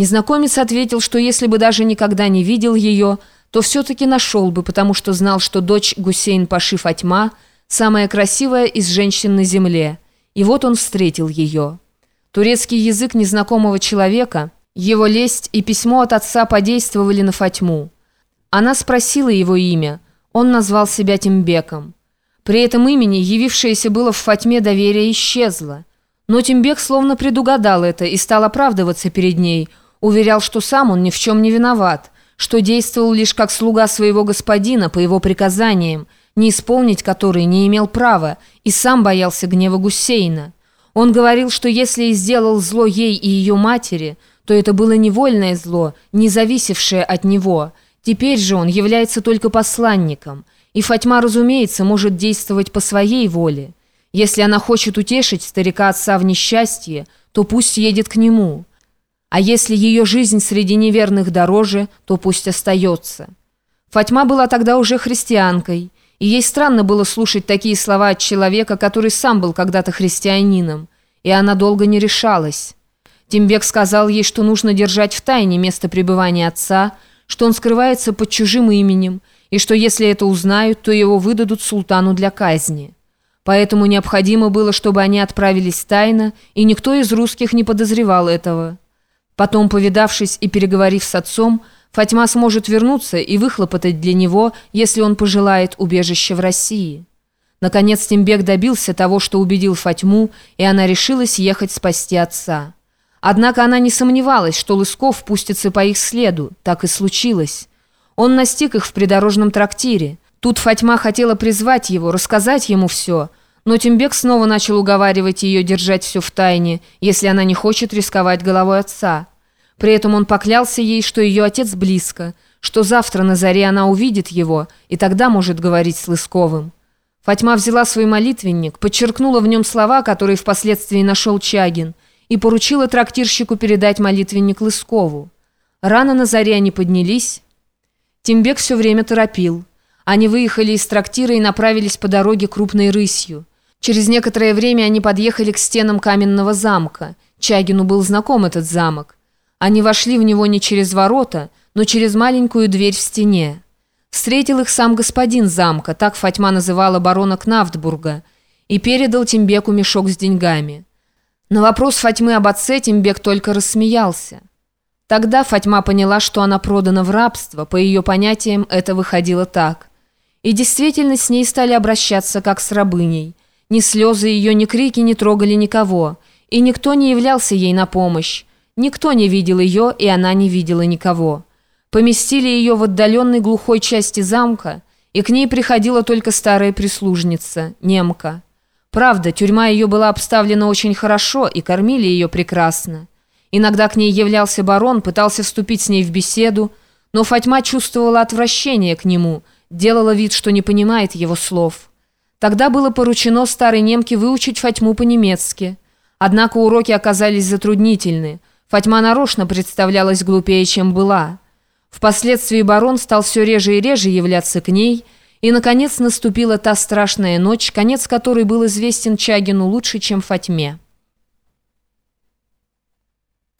Незнакомец ответил, что если бы даже никогда не видел ее, то все-таки нашел бы, потому что знал, что дочь Гусейн Паши Фатьма самая красивая из женщин на земле. И вот он встретил ее. Турецкий язык незнакомого человека, его лесть и письмо от отца подействовали на Фатьму. Она спросила его имя. Он назвал себя Тимбеком. При этом имени явившееся было в Фатьме доверие исчезло. Но Тимбек словно предугадал это и стал оправдываться перед ней – Уверял, что сам он ни в чем не виноват, что действовал лишь как слуга своего господина по его приказаниям, не исполнить которые не имел права, и сам боялся гнева Гусейна. Он говорил, что если и сделал зло ей и ее матери, то это было невольное зло, не зависевшее от него. Теперь же он является только посланником, и Фатьма, разумеется, может действовать по своей воле. Если она хочет утешить старика отца в несчастье, то пусть едет к нему». А если ее жизнь среди неверных дороже, то пусть остается. Фатьма была тогда уже христианкой, и ей странно было слушать такие слова от человека, который сам был когда-то христианином, и она долго не решалась. Тимбек сказал ей, что нужно держать в тайне место пребывания отца, что он скрывается под чужим именем, и что если это узнают, то его выдадут султану для казни. Поэтому необходимо было, чтобы они отправились тайно, и никто из русских не подозревал этого. Потом, повидавшись и переговорив с отцом, Фатьма сможет вернуться и выхлопотать для него, если он пожелает убежище в России. Наконец Тимбек добился того, что убедил Фатьму, и она решилась ехать спасти отца. Однако она не сомневалась, что Лысков пустится по их следу. Так и случилось. Он настиг их в придорожном трактире. Тут Фатьма хотела призвать его, рассказать ему все – но Тимбек снова начал уговаривать ее держать все в тайне, если она не хочет рисковать головой отца. При этом он поклялся ей, что ее отец близко, что завтра на заре она увидит его, и тогда может говорить с Лысковым. Фатьма взяла свой молитвенник, подчеркнула в нем слова, которые впоследствии нашел Чагин, и поручила трактирщику передать молитвенник Лыскову. Рано на заре они поднялись. Тимбек все время торопил. Они выехали из трактира и направились по дороге крупной рысью. Через некоторое время они подъехали к стенам каменного замка. Чагину был знаком этот замок. Они вошли в него не через ворота, но через маленькую дверь в стене. Встретил их сам господин замка, так Фатьма называла барона Кнафтбурга, и передал Тимбеку мешок с деньгами. На вопрос Фатьмы об отце Тимбек только рассмеялся. Тогда Фатьма поняла, что она продана в рабство, по ее понятиям это выходило так. И действительно с ней стали обращаться как с рабыней – ни слезы ее, ни крики не трогали никого, и никто не являлся ей на помощь. Никто не видел ее, и она не видела никого. Поместили ее в отдаленной глухой части замка, и к ней приходила только старая прислужница, немка. Правда, тюрьма ее была обставлена очень хорошо, и кормили ее прекрасно. Иногда к ней являлся барон, пытался вступить с ней в беседу, но Фатьма чувствовала отвращение к нему, делала вид, что не понимает его слов. Тогда было поручено старой немке выучить Фатьму по-немецки. Однако уроки оказались затруднительны. Фатьма нарочно представлялась глупее, чем была. Впоследствии барон стал все реже и реже являться к ней, и, наконец, наступила та страшная ночь, конец которой был известен Чагину лучше, чем Фатьме.